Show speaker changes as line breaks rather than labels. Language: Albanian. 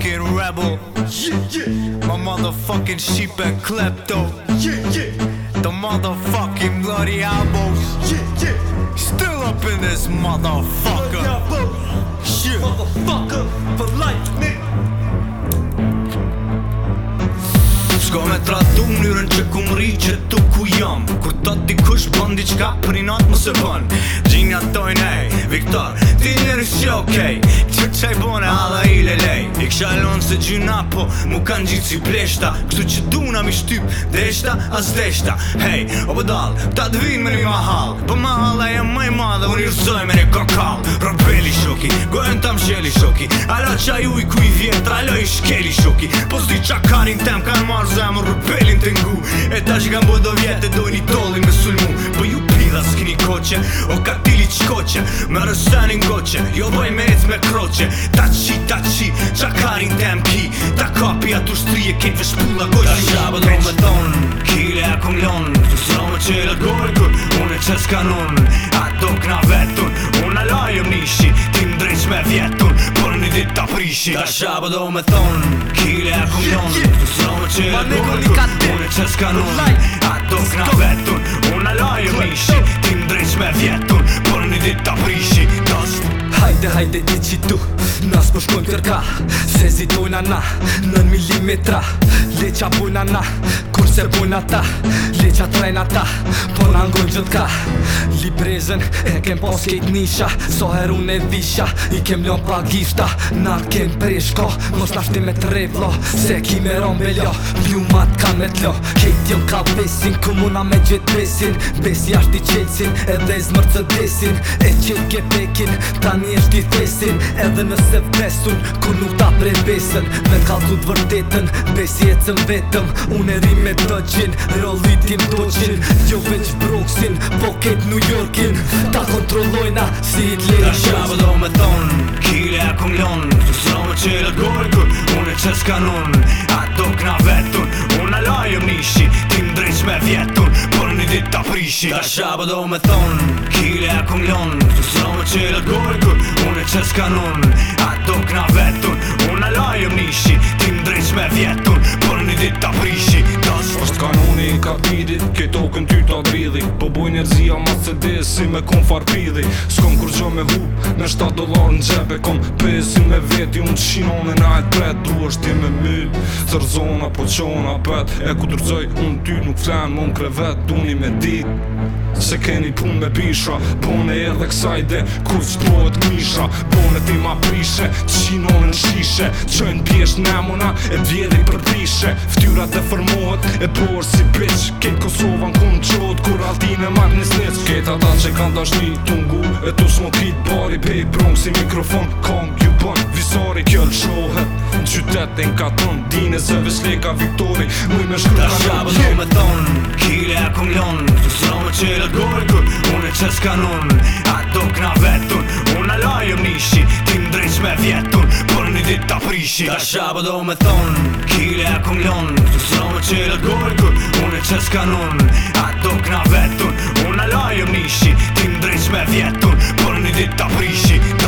fucking rebel My motherfucking sheep and klepto The motherfucking bloody elbows Still up in this motherfucker Motherfucker for life, nigga Shko me tratu më njërën që ku më rritë që tu ku jam Kur ta të kush bën diqka për i natë më se bën Gjinja tojnë ej, Viktor, ti njërë shë okej okay. Që që i bën e alla i lelej Kësha se gjyna po Mu kanë gjitë si pleshta Kështu që duna mi shtyp deshta as deshta Hej, o pëdall Ta të vinë me një mahal Po mahala e më i madhe Unë i rësoj me një kokal Rëbeli shoki Gojën të mshjeli shoki Ala qaj u i ku i vjetë Ralo i shkeli shoki Po s'di qa kanin tem Kanë marë zemë Rëbelin të ngu E ta që kanë bodo vjetë E dojnë i dolin me sulmu Po ju pila s'kini koqe O katil shkoqe Më rësënin goqe, jo boj me ec me kroqe Ta qi, ta qi, qa karin të mki Ta kapi atë ushtrije, kejt vesh pulla goqe Ta shabë me thonë, kile a kong lonë Së sa me qelë të unë e qës kanonë A do kna vetun, unë a lajëm nishi Ti më drejq me vjetun, për një dit ta prishi Ta shabë do me thonë, kile a kong lonë Së sa me qelë të gorkur, unë e qës kanonë A do kna
vetun, unë a lajëm nishi Ti më dhe ta prishe nështë Hajde, hajde, e që po shkojmë tërka Se zidojnë na nën milimetra Leqa bujnë na kur se bujnë ata Leqa po na ta po në angojnë gjithë ka Librezen, e kem pas kejt nisha So her e visha, i kem lën pa gifta Na kem preshko, mos nashti me tre vlo Se ki me rombelo, pjumat kan me tlo Kejt jëm ka besin, ku muna me gjithë besin Besi ashti qelsin, edhe i zmërë cëdesin E qëtë ke pekin, tani është i thesin Edhe nëse vdes besun Kur nuk ta prej besen Me t'kallu
Besi e jetëm vetëm Unë e rrim me të qinë Rollit tim të qinë Jo veç broksin Po ketë New Yorkin Ta kontrollojna Si i t'lirë Ta shabë do me thonë Kile akumlonë Të sëmë që i lëgore Kër unë e qësë kanonë Ato shishi Ta shabë do me thonë, kile e kumlonë Su së më që e lëgojë kur, unë e qësë kanonë A do këna vetën, unë alajë më nishi Ti më drejq
me vjetën, për një dit të prishi Ta së është kanoni i kapidi, ke tokën ty të abidi Po bojnë njerëzia ma të desi me kon farpidhi S'kom kur që me hu, me 7 dolar në gjepe Kom pesin me veti, unë të shinon e na e të Du është ti me m sër zona Po qona pet e ku tërcoj Unë ty nuk flenë më në krevet Duni me dit Se keni pun me pisha Bone edhe kësajde Ku zbohet kmisha Bone ti ma prishe Qinon në shishe qojnë pjesht nemona E vjedi për prishe Ftyra të formohet E por si bitch Ket Kosova në kun qot Kur altin e mar një snic kejt ata që kanë dashni Tungu e tu smokit Bari pej prong si mikrofon Kong ju bon visari kjo lëshohet
qytetin ka ton Dine se vesle ka viktori Muj me shkru ka shabë Ta shabë do me thonë Kile e kum lonë Së sra me qele gore kur Unë e qes kanonë A do kna vetun Unë a lajëm nishi Ti më drejsh me vjetun Por një dit ta prishi Ta shabë do me thonë Kile e kum lonë Së sra me qele gore kur Unë e qes kanonë A do kna vetun Unë a lajëm nishi Ti më drejsh me vjetun Por një dit ta prishi